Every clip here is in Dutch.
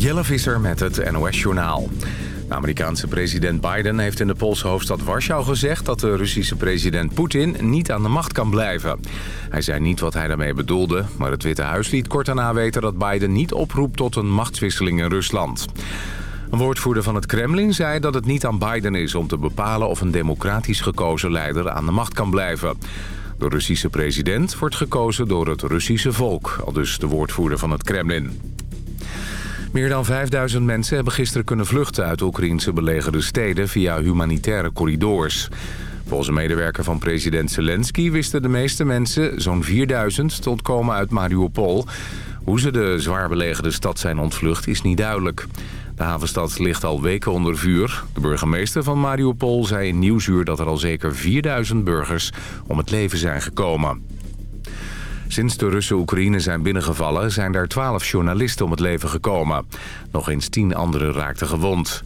Jelle Visser met het NOS-journaal. De Amerikaanse president Biden heeft in de Poolse hoofdstad Warschau gezegd... dat de Russische president Poetin niet aan de macht kan blijven. Hij zei niet wat hij daarmee bedoelde... maar het Witte Huis liet kort daarna weten dat Biden niet oproept... tot een machtswisseling in Rusland. Een woordvoerder van het Kremlin zei dat het niet aan Biden is... om te bepalen of een democratisch gekozen leider aan de macht kan blijven. De Russische president wordt gekozen door het Russische volk... al dus de woordvoerder van het Kremlin. Meer dan 5000 mensen hebben gisteren kunnen vluchten uit Oekraïnse belegerde steden via humanitaire corridors. Volgens een medewerker van president Zelensky wisten de meeste mensen, zo'n 4000, te ontkomen uit Mariupol. Hoe ze de zwaar belegerde stad zijn ontvlucht is niet duidelijk. De havenstad ligt al weken onder vuur. De burgemeester van Mariupol zei in Nieuwsuur dat er al zeker 4000 burgers om het leven zijn gekomen. Sinds de Russen Oekraïne zijn binnengevallen zijn er twaalf journalisten om het leven gekomen. Nog eens tien anderen raakten gewond.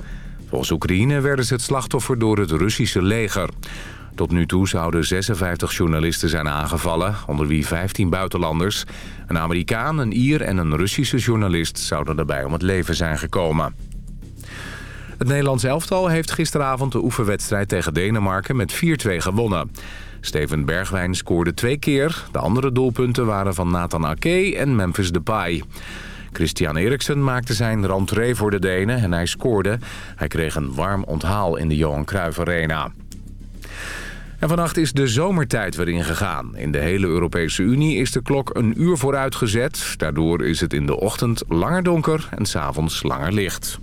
Volgens Oekraïne werden ze het slachtoffer door het Russische leger. Tot nu toe zouden 56 journalisten zijn aangevallen, onder wie 15 buitenlanders. Een Amerikaan, een Ier en een Russische journalist zouden daarbij om het leven zijn gekomen. Het Nederlands elftal heeft gisteravond de oefenwedstrijd tegen Denemarken met 4-2 gewonnen. Steven Bergwijn scoorde twee keer. De andere doelpunten waren van Nathan Ake en Memphis Depay. Christian Eriksen maakte zijn rentree voor de Denen en hij scoorde. Hij kreeg een warm onthaal in de Johan Cruijff Arena. En vannacht is de zomertijd weer ingegaan. In de hele Europese Unie is de klok een uur vooruit gezet. Daardoor is het in de ochtend langer donker en s'avonds langer licht.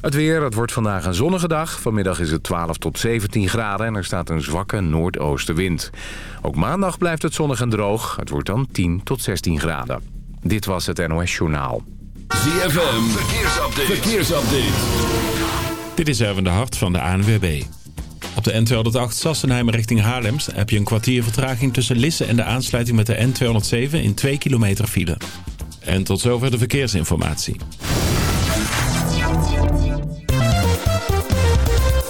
Het weer, het wordt vandaag een zonnige dag. Vanmiddag is het 12 tot 17 graden en er staat een zwakke noordoostenwind. Ook maandag blijft het zonnig en droog. Het wordt dan 10 tot 16 graden. Dit was het NOS Journaal. ZFM, verkeersupdate. verkeersupdate. Dit is Erwin de Hart van de ANWB. Op de N208 Sassenheim richting Haarlems heb je een kwartier vertraging tussen Lisse en de aansluiting met de N207 in 2 kilometer file. En tot zover de verkeersinformatie.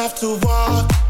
have to walk.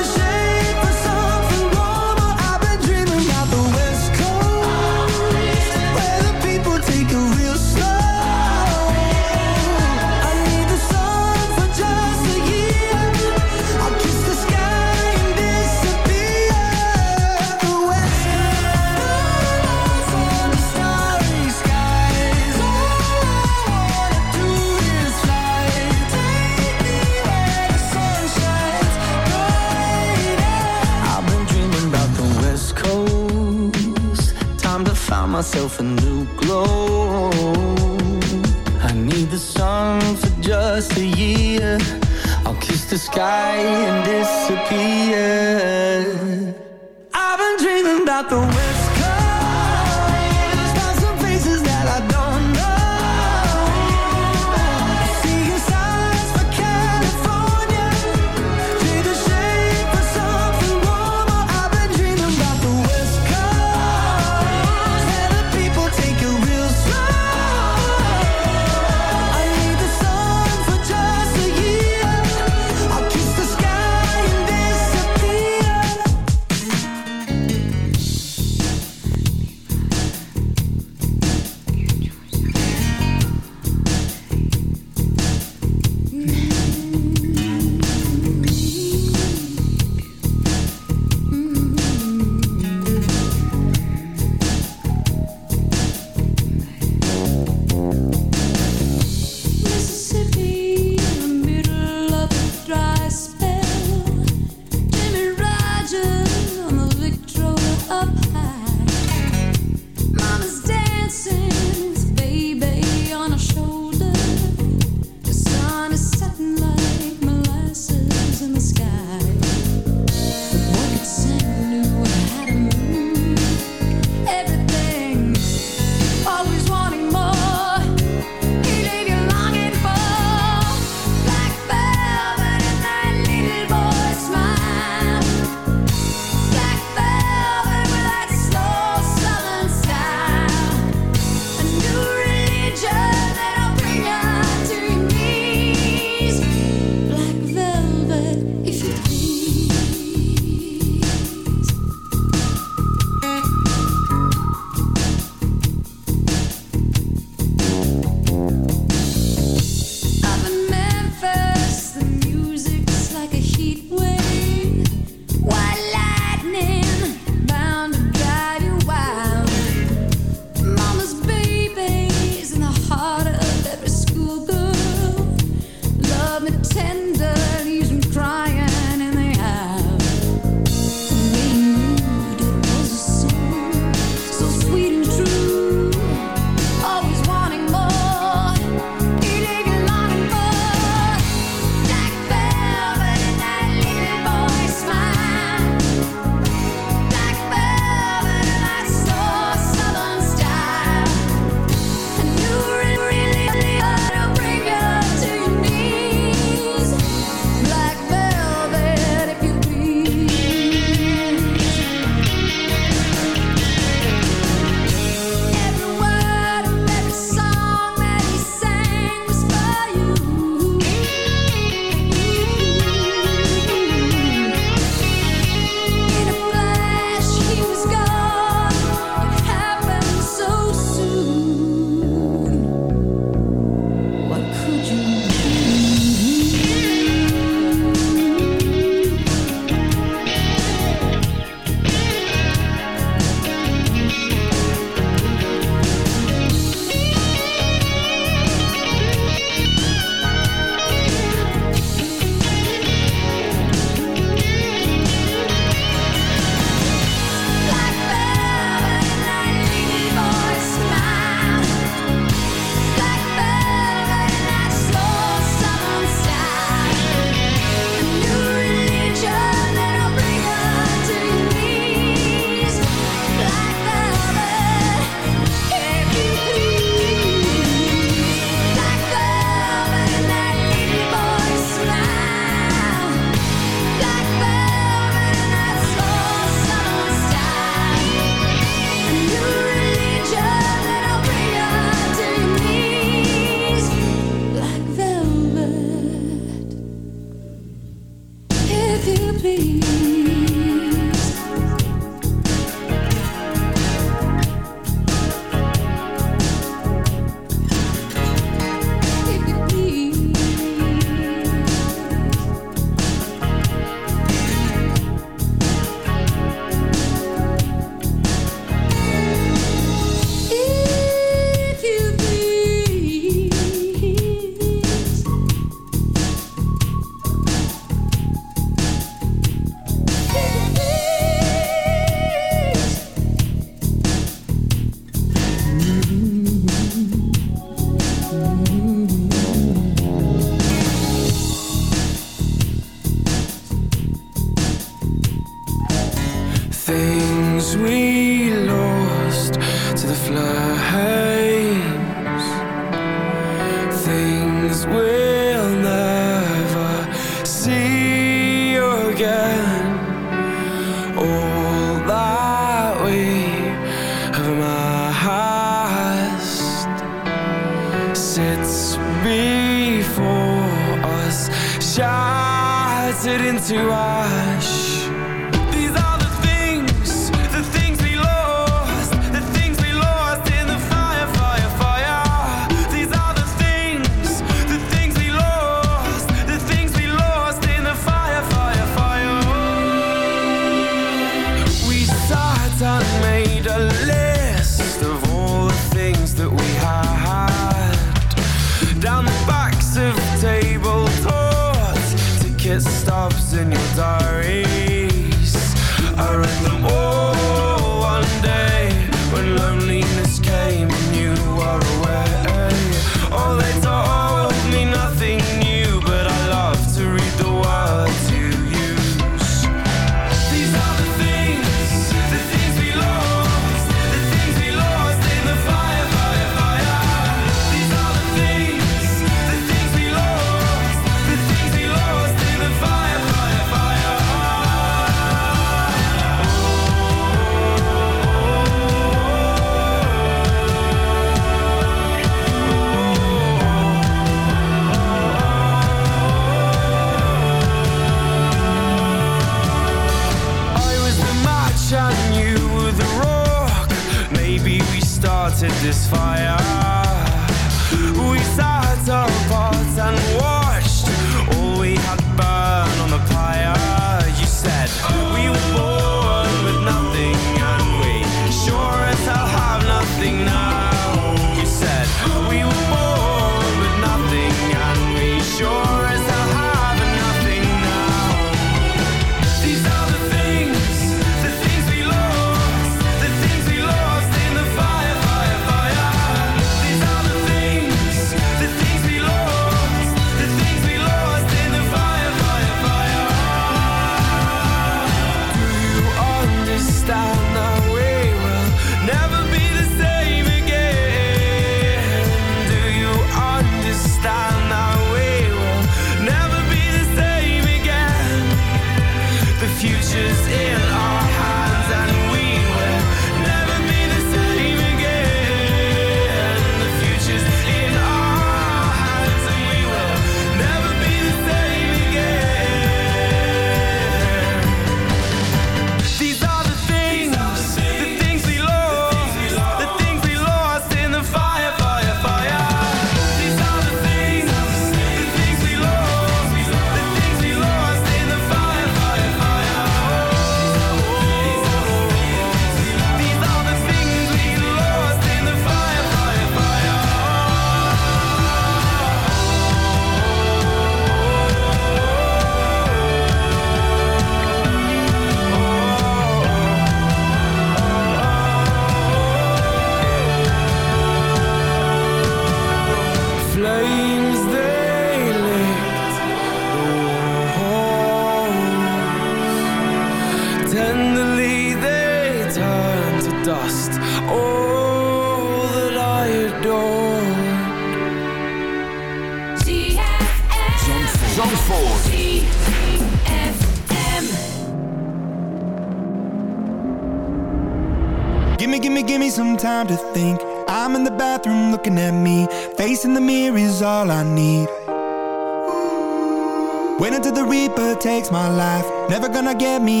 Gonna get me